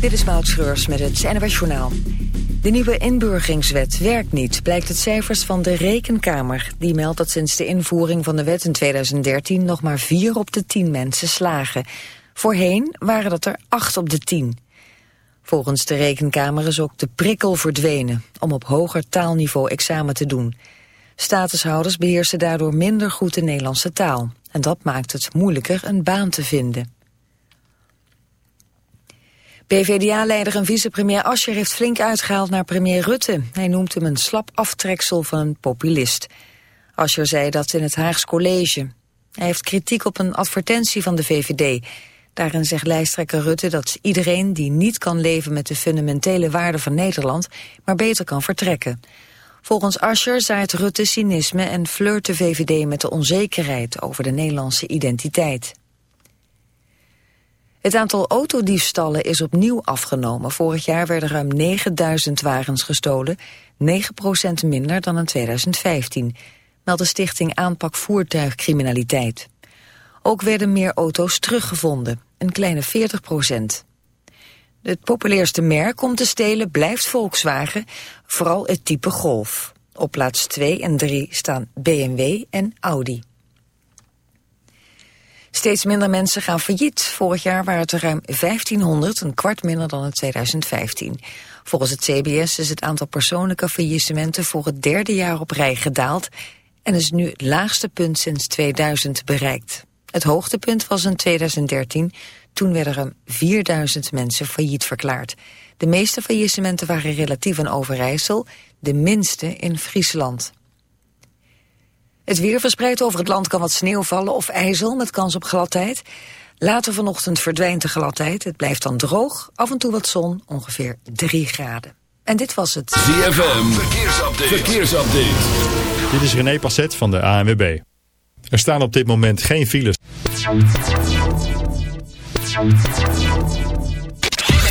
Dit is Maud Schreurs met het NWS Journaal. De nieuwe inburgeringswet werkt niet, blijkt het cijfers van de Rekenkamer. Die meldt dat sinds de invoering van de wet in 2013 nog maar vier op de tien mensen slagen. Voorheen waren dat er acht op de tien. Volgens de Rekenkamer is ook de prikkel verdwenen om op hoger taalniveau examen te doen. Statushouders beheersen daardoor minder goed de Nederlandse taal. En dat maakt het moeilijker een baan te vinden. PvdA-leider en vicepremier Ascher heeft flink uitgehaald naar premier Rutte. Hij noemt hem een slap aftreksel van een populist. Ascher zei dat in het Haags College. Hij heeft kritiek op een advertentie van de VVD. Daarin zegt lijsttrekker Rutte dat iedereen die niet kan leven met de fundamentele waarden van Nederland, maar beter kan vertrekken. Volgens Ascher zaait Rutte cynisme en flirt de VVD met de onzekerheid over de Nederlandse identiteit. Het aantal autodiefstallen is opnieuw afgenomen. Vorig jaar werden ruim 9000 wagens gestolen, 9% minder dan in 2015, meldt de stichting Aanpak Voertuigcriminaliteit. Ook werden meer auto's teruggevonden, een kleine 40 procent. Het populairste merk om te stelen blijft Volkswagen, vooral het type Golf. Op plaats 2 en 3 staan BMW en Audi. Steeds minder mensen gaan failliet. Vorig jaar waren het er ruim 1500, een kwart minder dan in 2015. Volgens het CBS is het aantal persoonlijke faillissementen voor het derde jaar op rij gedaald en is nu het laagste punt sinds 2000 bereikt. Het hoogtepunt was in 2013, toen werden er 4000 mensen failliet verklaard. De meeste faillissementen waren relatief in Overijssel, de minste in Friesland. Het weer verspreidt over het land kan wat sneeuw vallen of ijzel met kans op gladheid. Later vanochtend verdwijnt de gladheid. Het blijft dan droog, af en toe wat zon, ongeveer 3 graden. En dit was het ZFM Verkeersupdate. Verkeersupdate. Dit is René Passet van de ANWB. Er staan op dit moment geen files.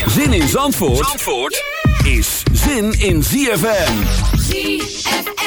Zin in Zandvoort, Zandvoort is zin in ZFM. ZFM.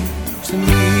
to me.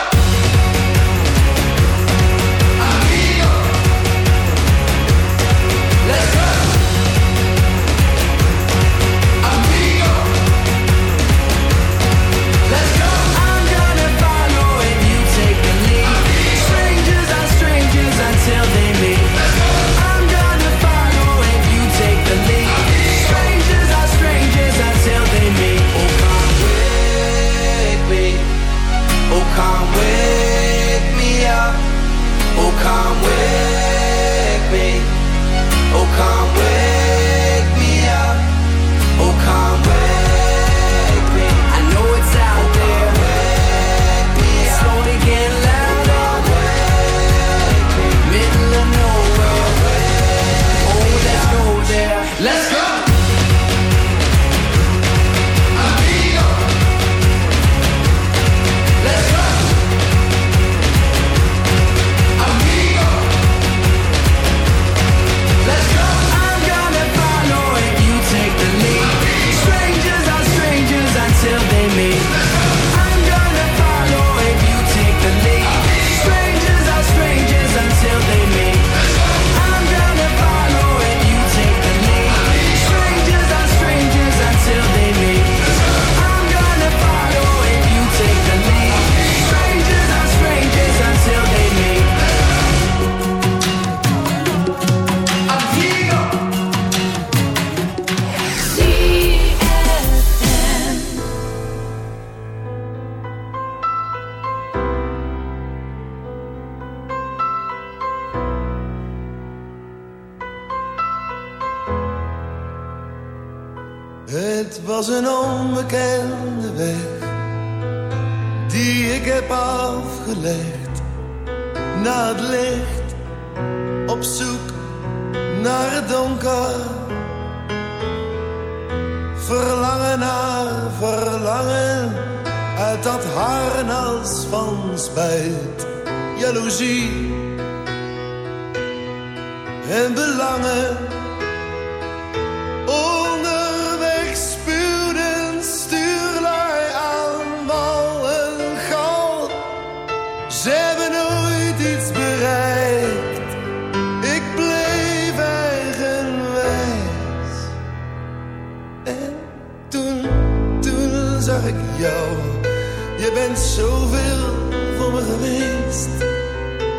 zoveel voor me geweest.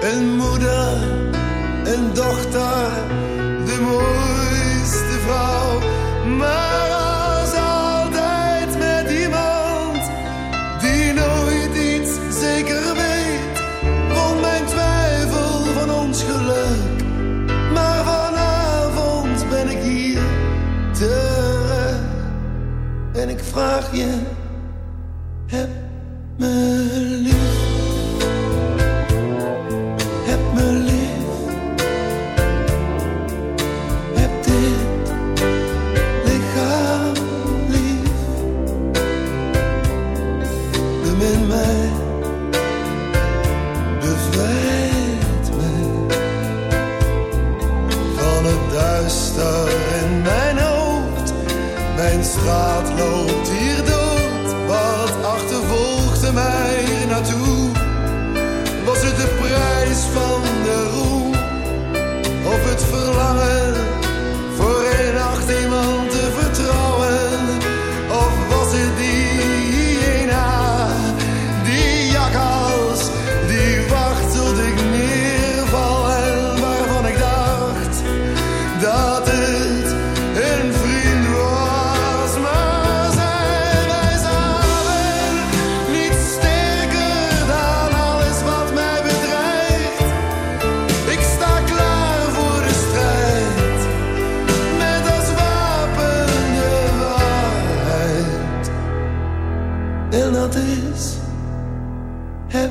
Een moeder, een dochter En dat is heb